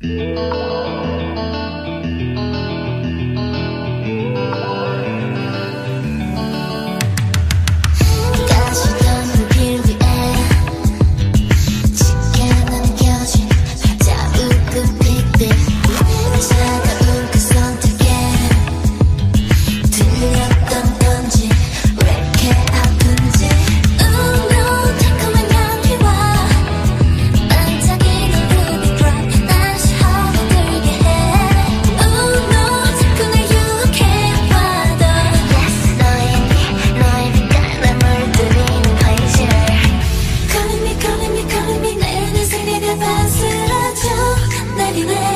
Música you